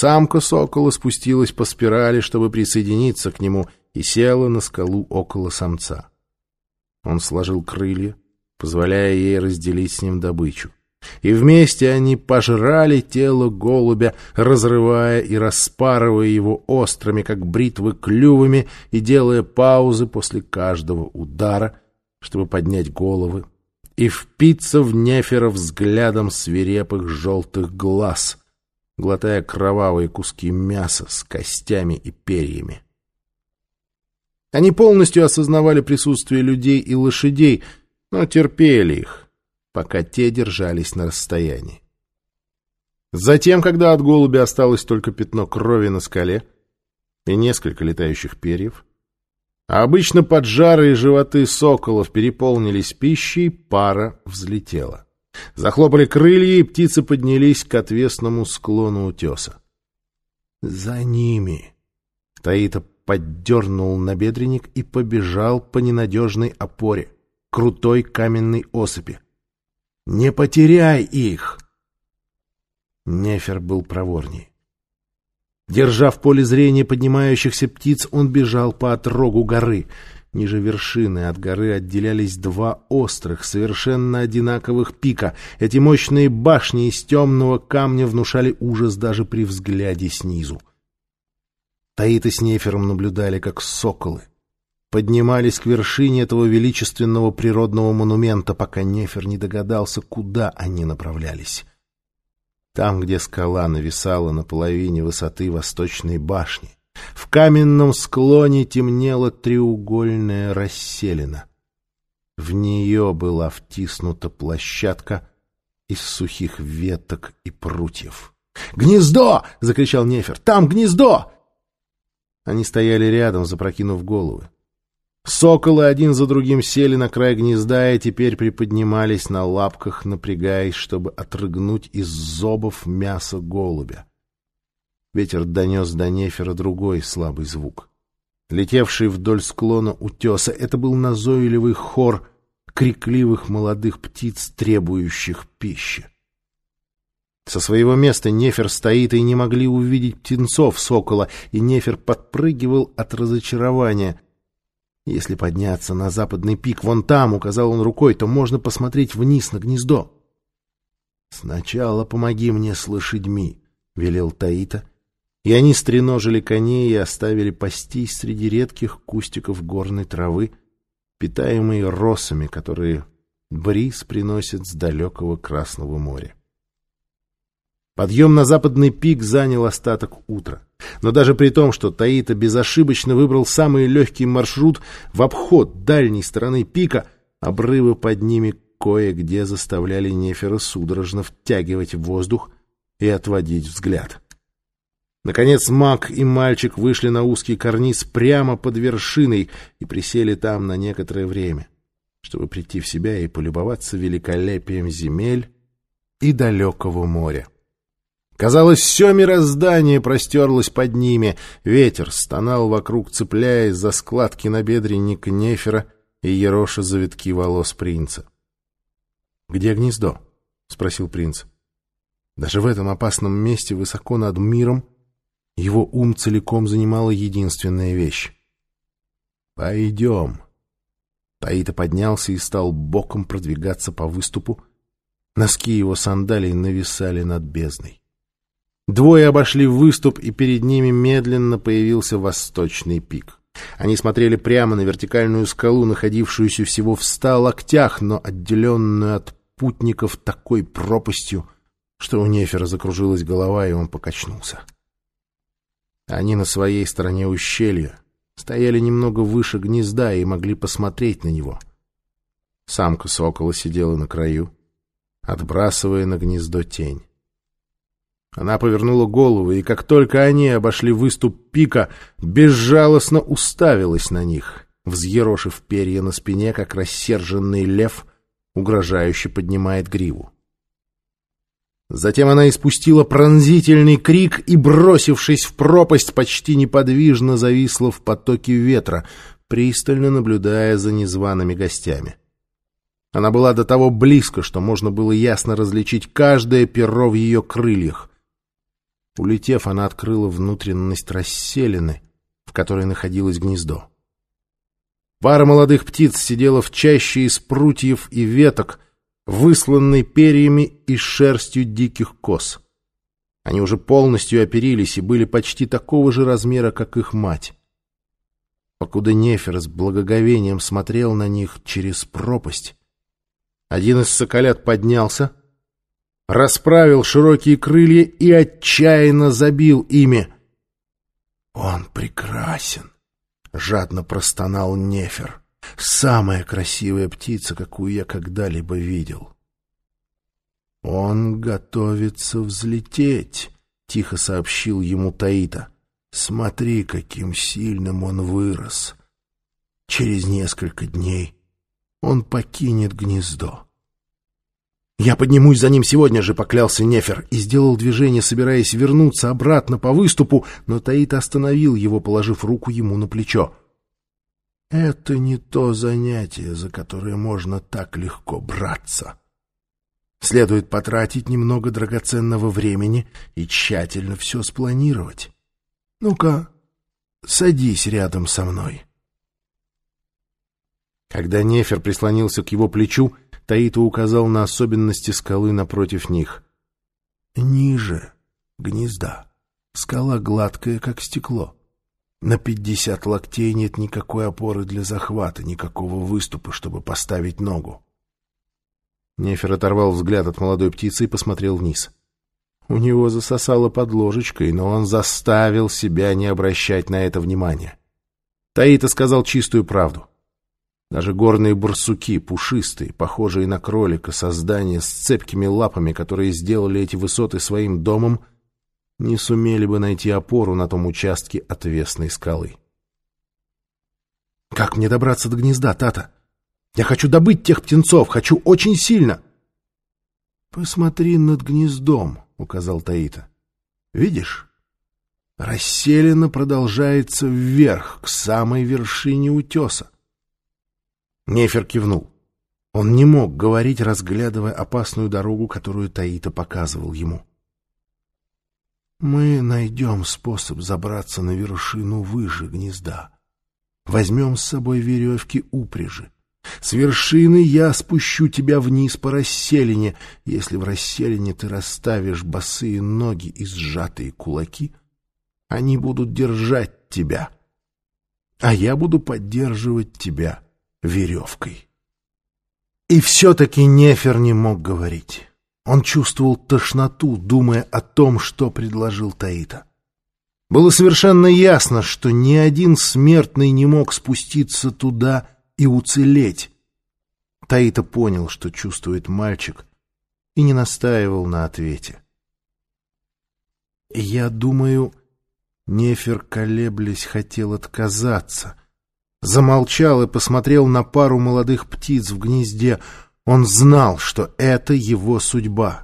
Самка сокола спустилась по спирали, чтобы присоединиться к нему, и села на скалу около самца. Он сложил крылья, позволяя ей разделить с ним добычу. И вместе они пожрали тело голубя, разрывая и распарывая его острыми, как бритвы, клювами и делая паузы после каждого удара, чтобы поднять головы и впиться в Нефера взглядом свирепых желтых глаз, глотая кровавые куски мяса с костями и перьями. Они полностью осознавали присутствие людей и лошадей, но терпели их, пока те держались на расстоянии. Затем, когда от голубя осталось только пятно крови на скале и несколько летающих перьев, а обычно поджарые животы соколов переполнились пищей, пара взлетела. Захлопали крылья, и птицы поднялись к отвесному склону утеса. «За ними!» Таита поддернул набедренник и побежал по ненадежной опоре, крутой каменной осыпи. «Не потеряй их!» Нефер был проворней. Держа в поле зрения поднимающихся птиц, он бежал по отрогу горы. Ниже вершины от горы отделялись два острых, совершенно одинаковых пика. Эти мощные башни из темного камня внушали ужас даже при взгляде снизу. Таита с Нефером наблюдали, как соколы поднимались к вершине этого величественного природного монумента, пока Нефер не догадался, куда они направлялись. Там, где скала нависала на половине высоты восточной башни, в каменном склоне темнела треугольная расселина. В нее была втиснута площадка из сухих веток и прутьев. «Гнездо!» — закричал Нефер. «Там гнездо!» Они стояли рядом, запрокинув головы. Соколы один за другим сели на край гнезда и теперь приподнимались на лапках, напрягаясь, чтобы отрыгнуть из зобов мясо голубя. Ветер донес до Нефера другой слабый звук. Летевший вдоль склона утеса, это был назойливый хор крикливых молодых птиц, требующих пищи. Со своего места Нефер стоит, и не могли увидеть птенцов сокола, и Нефер подпрыгивал от разочарования. Если подняться на западный пик, вон там, — указал он рукой, — то можно посмотреть вниз на гнездо. — Сначала помоги мне с лошадьми, — велел Таита, и они стреножили коней и оставили пастись среди редких кустиков горной травы, питаемые росами, которые бриз приносит с далекого Красного моря. Подъем на западный пик занял остаток утра. Но даже при том, что Таита безошибочно выбрал самый легкий маршрут в обход дальней стороны пика, обрывы под ними кое-где заставляли Нефера судорожно втягивать воздух и отводить взгляд. Наконец маг и мальчик вышли на узкий карниз прямо под вершиной и присели там на некоторое время, чтобы прийти в себя и полюбоваться великолепием земель и далекого моря. Казалось, все мироздание простерлось под ними. Ветер стонал вокруг, цепляясь за складки набедренника Нефера и ероша завитки волос принца. — Где гнездо? — спросил принц. Даже в этом опасном месте, высоко над миром, его ум целиком занимала единственная вещь. — Пойдем. Таита поднялся и стал боком продвигаться по выступу. Носки его сандалий нависали над бездной. Двое обошли выступ, и перед ними медленно появился восточный пик. Они смотрели прямо на вертикальную скалу, находившуюся всего в ста локтях, но отделенную от путников такой пропастью, что у Нефера закружилась голова, и он покачнулся. Они на своей стороне ущелья стояли немного выше гнезда и могли посмотреть на него. Самка сокола сидела на краю, отбрасывая на гнездо тень. Она повернула голову, и как только они обошли выступ пика, безжалостно уставилась на них, взъерошив перья на спине, как рассерженный лев, угрожающе поднимает гриву. Затем она испустила пронзительный крик и, бросившись в пропасть, почти неподвижно зависла в потоке ветра, пристально наблюдая за незваными гостями. Она была до того близко, что можно было ясно различить каждое перо в ее крыльях. Улетев, она открыла внутренность расселены, в которой находилось гнездо. Пара молодых птиц сидела в чаще из прутьев и веток, высланной перьями и шерстью диких коз. Они уже полностью оперились и были почти такого же размера, как их мать. Покуда Нефер с благоговением смотрел на них через пропасть, один из соколят поднялся, расправил широкие крылья и отчаянно забил ими. «Он прекрасен!» — жадно простонал Нефер. «Самая красивая птица, какую я когда-либо видел». «Он готовится взлететь», — тихо сообщил ему Таита. «Смотри, каким сильным он вырос. Через несколько дней он покинет гнездо». «Я поднимусь за ним сегодня же», — поклялся Нефер, и сделал движение, собираясь вернуться обратно по выступу, но Таит остановил его, положив руку ему на плечо. «Это не то занятие, за которое можно так легко браться. Следует потратить немного драгоценного времени и тщательно все спланировать. Ну-ка, садись рядом со мной». Когда Нефер прислонился к его плечу, Таита указал на особенности скалы напротив них. Ниже гнезда. Скала гладкая, как стекло. На пятьдесят локтей нет никакой опоры для захвата, никакого выступа, чтобы поставить ногу. Нефер оторвал взгляд от молодой птицы и посмотрел вниз. У него засосало под ложечкой, но он заставил себя не обращать на это внимания. Таита сказал чистую правду. Даже горные барсуки, пушистые, похожие на кролика, создания с цепкими лапами, которые сделали эти высоты своим домом, не сумели бы найти опору на том участке отвесной скалы. «Как мне добраться до гнезда, Тата? Я хочу добыть тех птенцов, хочу очень сильно!» «Посмотри над гнездом», — указал Таита. «Видишь?» Расселена продолжается вверх, к самой вершине утеса. Нефер кивнул. Он не мог говорить, разглядывая опасную дорогу, которую Таита показывал ему. «Мы найдем способ забраться на вершину выше гнезда. Возьмем с собой веревки упряжи. С вершины я спущу тебя вниз по расселине. Если в расселине ты расставишь босые ноги и сжатые кулаки, они будут держать тебя, а я буду поддерживать тебя» веревкой. И все-таки Нефер не мог говорить. Он чувствовал тошноту, думая о том, что предложил Таита. Было совершенно ясно, что ни один смертный не мог спуститься туда и уцелеть. Таита понял, что чувствует мальчик, и не настаивал на ответе. «Я думаю...» Нефер, колеблясь, хотел отказаться, замолчал и посмотрел на пару молодых птиц в гнезде. Он знал, что это его судьба.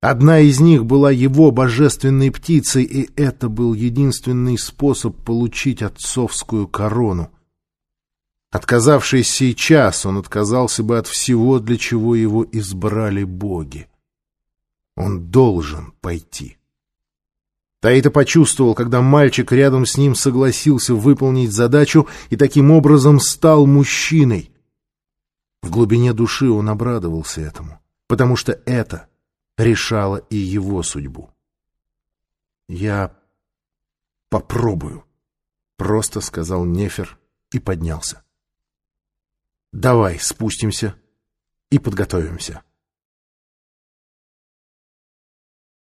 Одна из них была его божественной птицей, и это был единственный способ получить отцовскую корону. Отказавшись сейчас, он отказался бы от всего, для чего его избрали боги. Он должен пойти. Таита почувствовал, когда мальчик рядом с ним согласился выполнить задачу и таким образом стал мужчиной. В глубине души он обрадовался этому, потому что это решало и его судьбу. «Я попробую», — просто сказал Нефер и поднялся. «Давай спустимся и подготовимся».